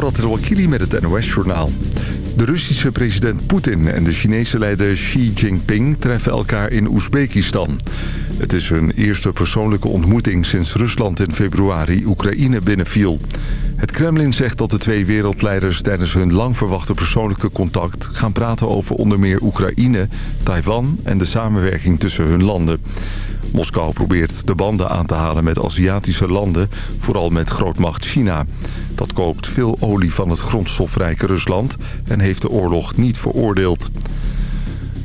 Met het NOS-journaal. De Russische president Poetin en de Chinese leider Xi Jinping treffen elkaar in Oezbekistan. Het is hun eerste persoonlijke ontmoeting sinds Rusland in februari Oekraïne binnenviel. Het Kremlin zegt dat de twee wereldleiders tijdens hun lang verwachte persoonlijke contact... gaan praten over onder meer Oekraïne, Taiwan en de samenwerking tussen hun landen. Moskou probeert de banden aan te halen met Aziatische landen, vooral met grootmacht China. Dat koopt veel olie van het grondstofrijke Rusland en heeft de oorlog niet veroordeeld.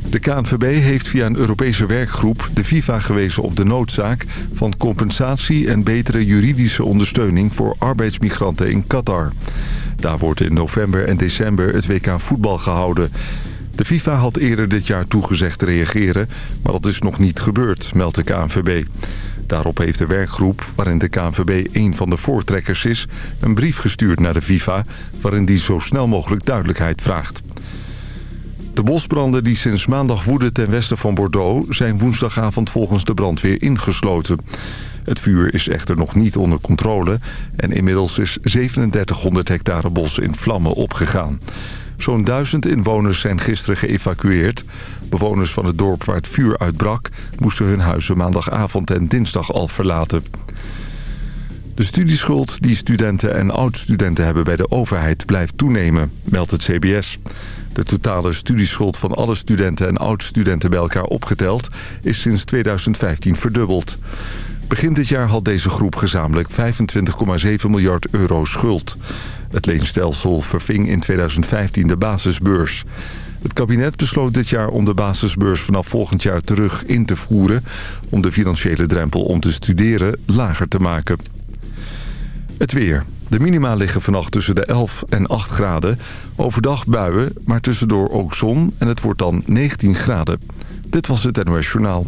De KNVB heeft via een Europese werkgroep de FIFA gewezen op de noodzaak van compensatie en betere juridische ondersteuning voor arbeidsmigranten in Qatar. Daar wordt in november en december het WK voetbal gehouden. De FIFA had eerder dit jaar toegezegd te reageren, maar dat is nog niet gebeurd, meldt de KNVB. Daarop heeft de werkgroep, waarin de KNVB een van de voortrekkers is... een brief gestuurd naar de FIFA, waarin die zo snel mogelijk duidelijkheid vraagt. De bosbranden die sinds maandag woeden ten westen van Bordeaux... zijn woensdagavond volgens de brandweer ingesloten. Het vuur is echter nog niet onder controle... en inmiddels is 3700 hectare bos in vlammen opgegaan. Zo'n duizend inwoners zijn gisteren geëvacueerd. Bewoners van het dorp waar het vuur uitbrak... moesten hun huizen maandagavond en dinsdag al verlaten. De studieschuld die studenten en oud-studenten hebben bij de overheid blijft toenemen, meldt het CBS. De totale studieschuld van alle studenten en oud-studenten bij elkaar opgeteld is sinds 2015 verdubbeld. Begin dit jaar had deze groep gezamenlijk 25,7 miljard euro schuld. Het leenstelsel verving in 2015 de basisbeurs. Het kabinet besloot dit jaar om de basisbeurs vanaf volgend jaar terug in te voeren... om de financiële drempel om te studeren lager te maken. Het weer. De minima liggen vannacht tussen de 11 en 8 graden. Overdag buien, maar tussendoor ook zon en het wordt dan 19 graden. Dit was het NOS Journaal.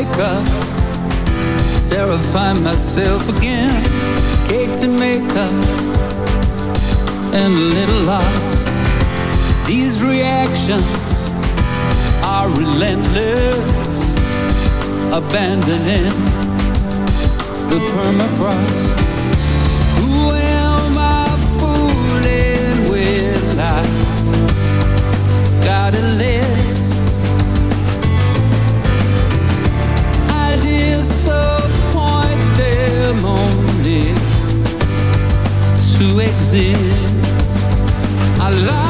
makeup Terrify myself again. Cake to make up, And a little lost. These reactions are relentless Abandoning the permafrost. Who am I fooling with? I gotta live live, to exist. I love.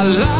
I love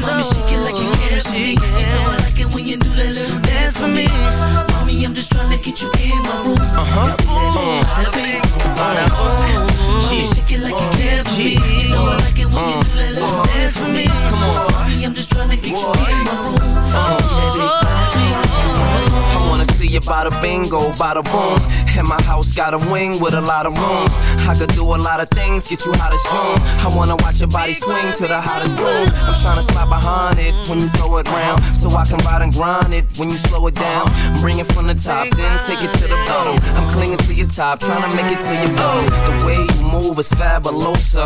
Mommy, shake it like you care for me. You know I like it when you do that little dance for me. Mommy, I'm just trying to get you in my room. Uh-huh. Bada bing, bada boom. Mommy, shake it like you care for me. You know I like it when you do that little dance for me. Come on. Mommy, I'm just trying to get you in my room. See that see you bada bingo, bada boom. And my house got a wing with a lot of rooms. I could do a lot of things, get you hot as June. I wanna watch your body swing to the hottest groove. I'm tryna slide behind it when you throw it round. So I can ride and grind it when you slow it down. Bring it from the top, then take it to the bottom. I'm clinging to your top, tryna make it to your bottom. The way you move is fabulosa.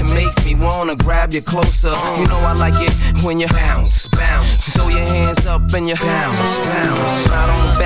It makes me wanna grab you closer. You know I like it when you bounce, bounce. Throw your hands up and you bounce, bounce. I don't back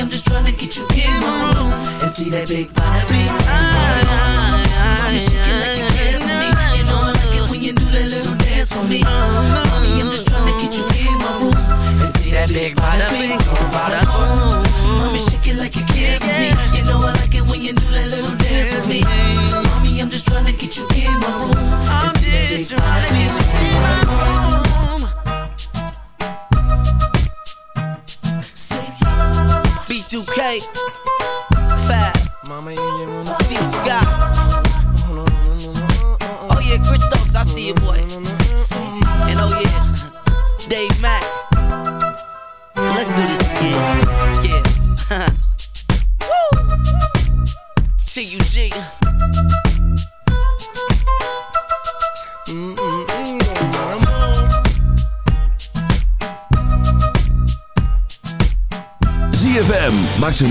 I'm just trying to get you in my room and see that big bada bing, oh bada boom. Mommy, shake it like B2K,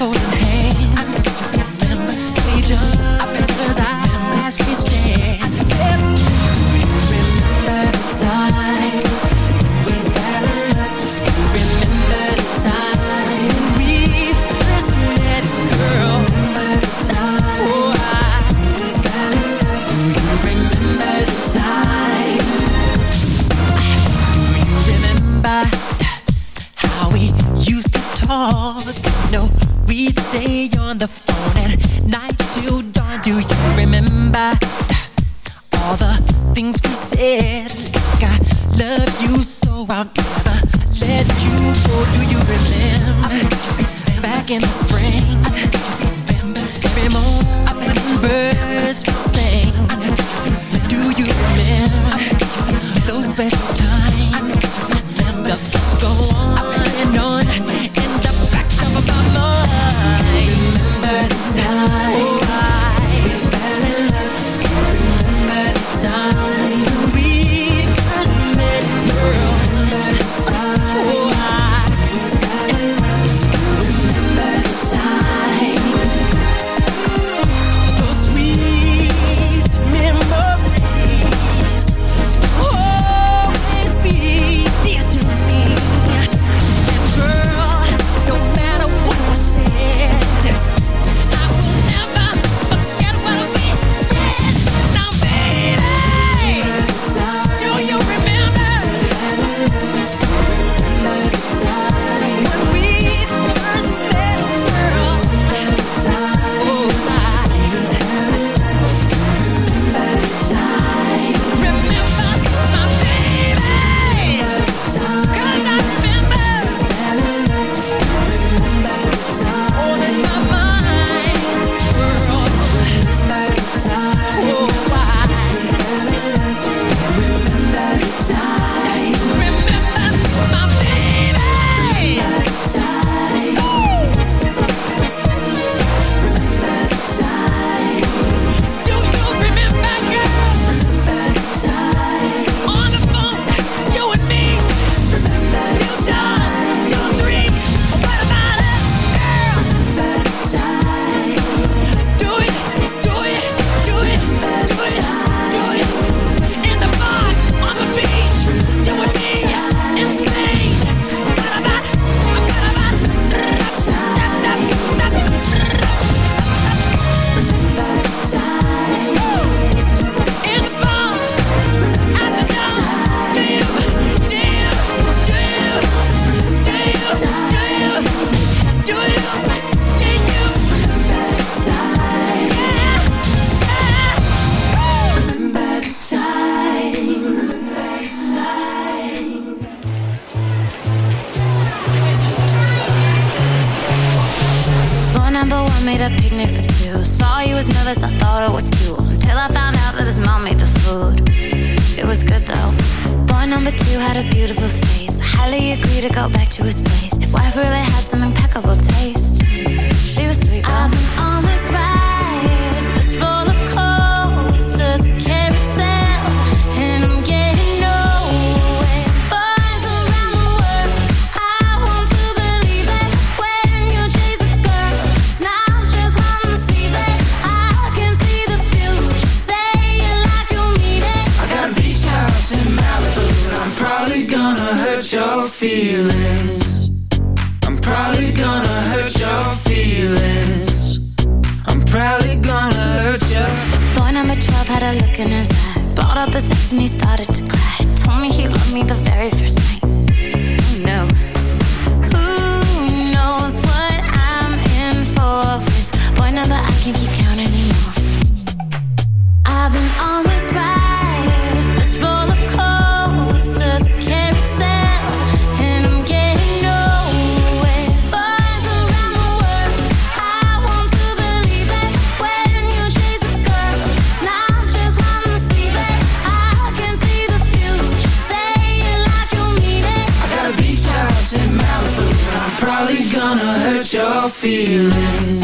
Remember I'm probably gonna hurt your feelings. I'm probably gonna hurt you Boy number 12 had a look in his eye. Brought up his ex and he started to cry. Told me he loved me the very first time. feelings.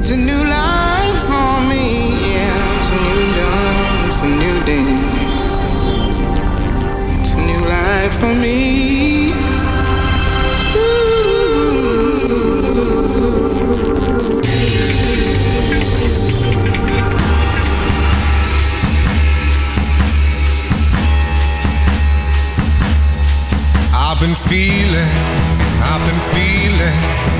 It's a new life for me. Yeah, it's a new dawn. It's a new day. It's a new life for me. I've been feeling, I've been feeling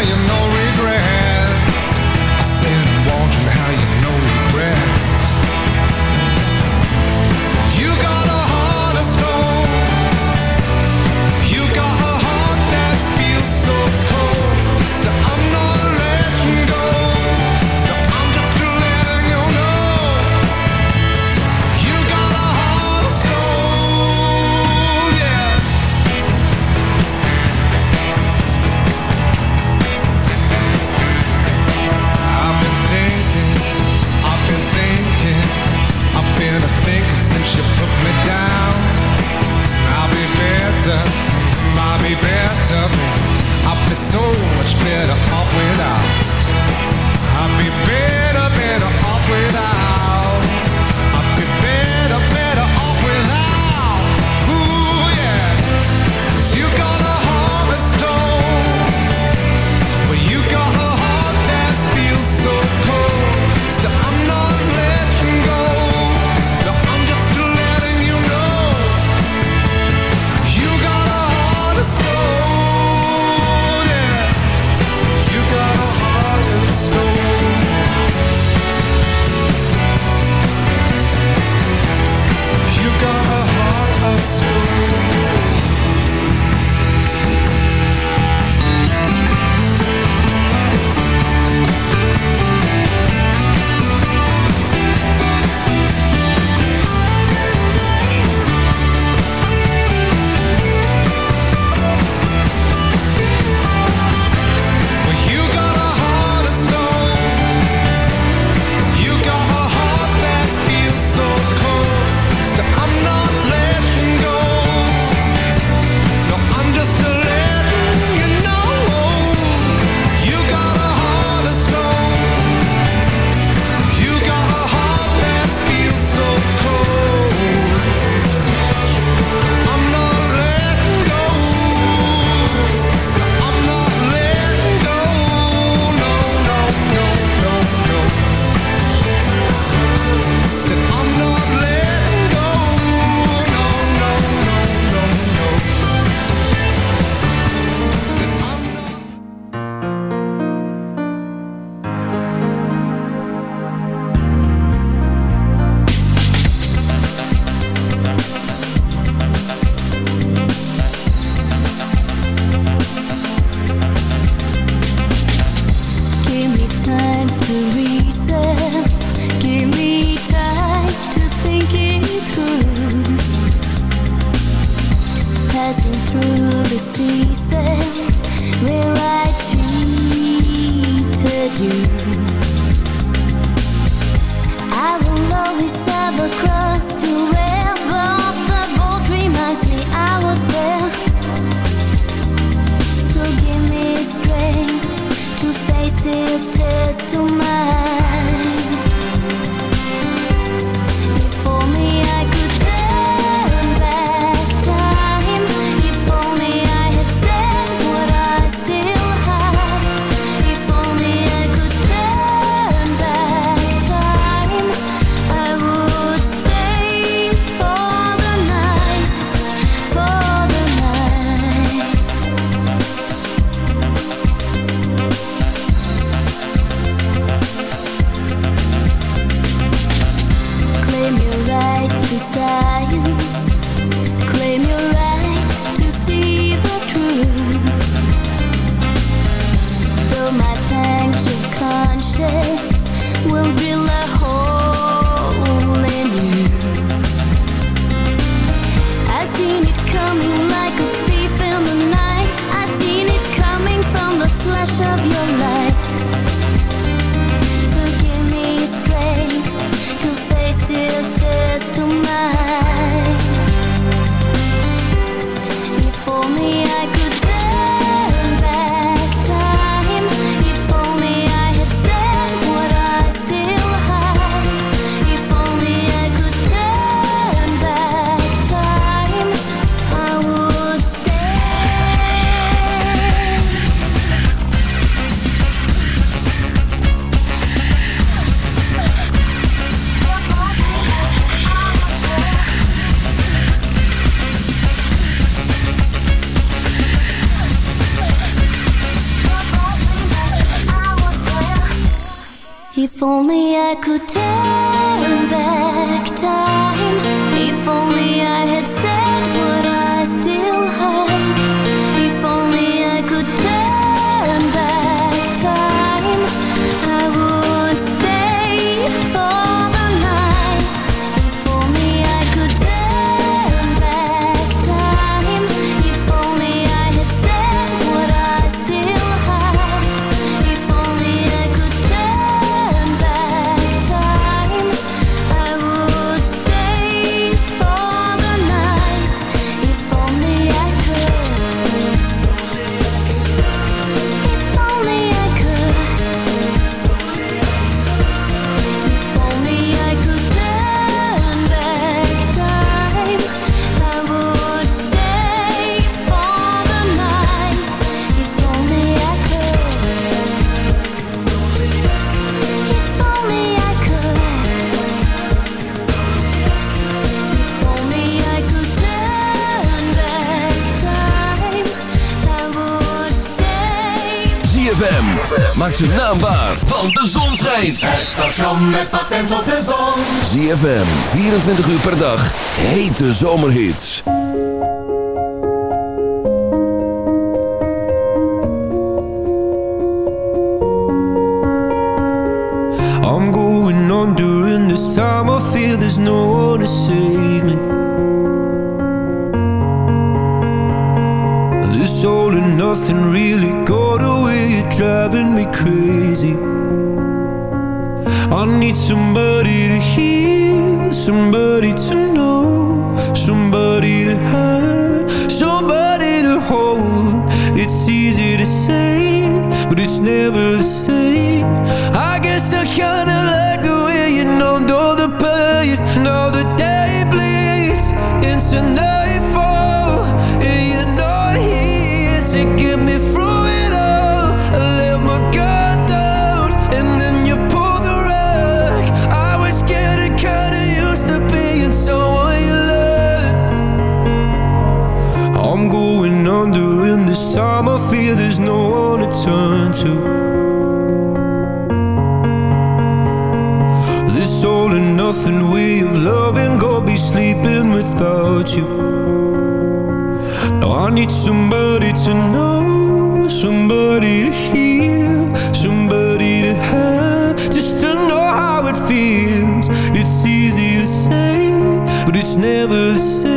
Wondering how better, I'll be better, I'll be so much better off without. geluid op de. ZFM, 24 uur per dag, hete zomerhits. I'm going on during this time, I no one to save. This all and nothing really got away, driving me crazy. I December never the same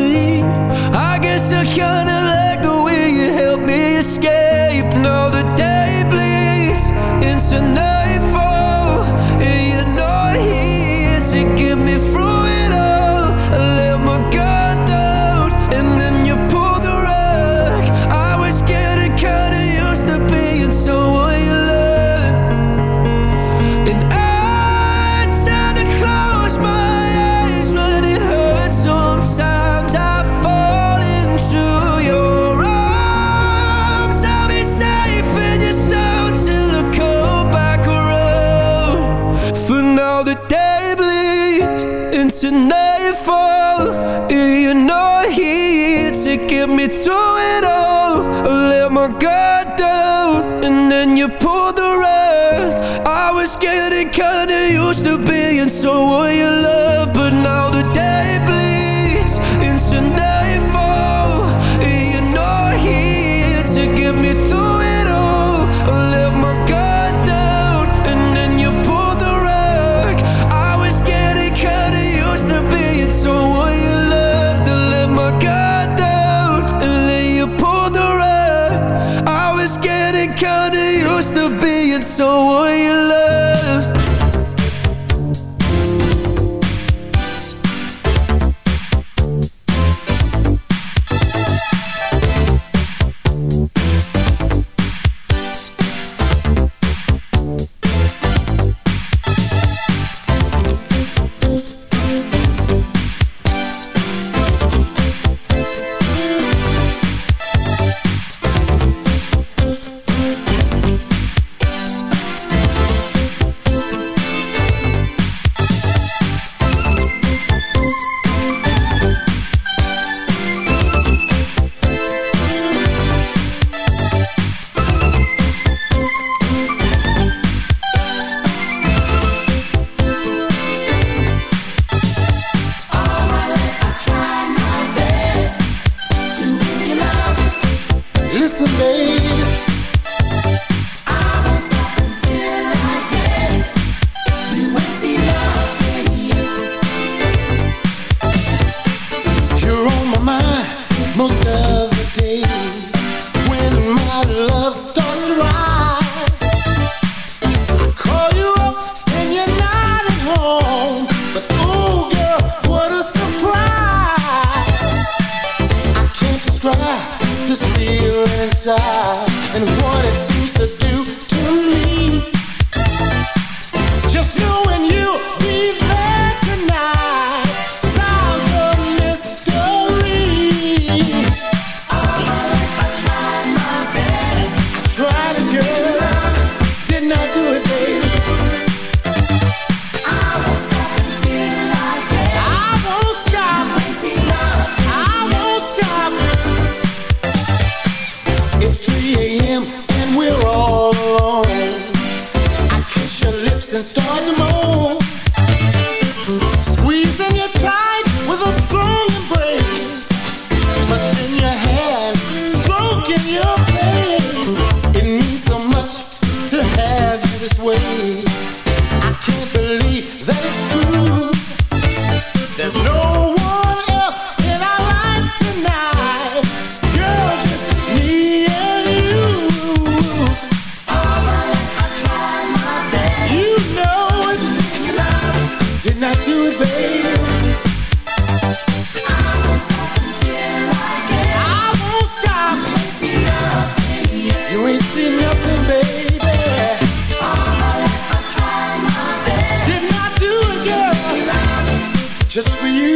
to nightfall You're not here to get me through it all I let my guard down And then you pulled the rug. I was getting kinda used to being so you love. Listen, baby. Just for you,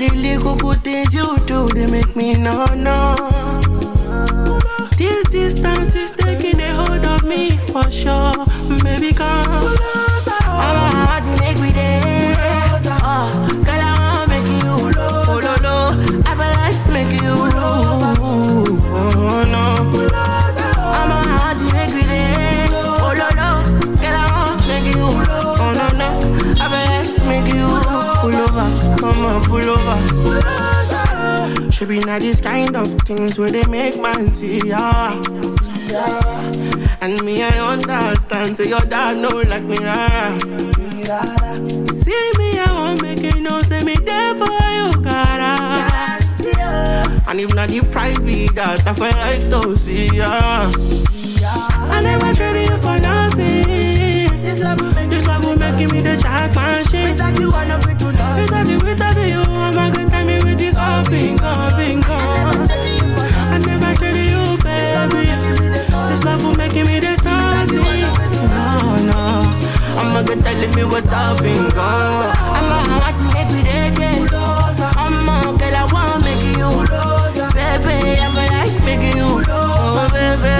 The little good things you do, they make me no, no. This distance is taking a hold of me for sure. Baby, come. Pull over. Should be not these kind of things where they make man see ya. And me, I understand. Say your dad know like me, rara. See me, I won't make you know. Say me there for you, cara. Ah. And if not the price be that, I feel like see ya. I never traded you for nothing. This love will make, love will me the jack machine. Without you, I never do nothing. Without you, without you, I'm a good time with this all bingo, bingo. I never traded you, baby. This love will make me the starting. No, no. I'm a good telling me what's up, bingo. I'm a heart to make me I'm a girl, I wanna make you. Baby, I feel like making you. Oh, baby,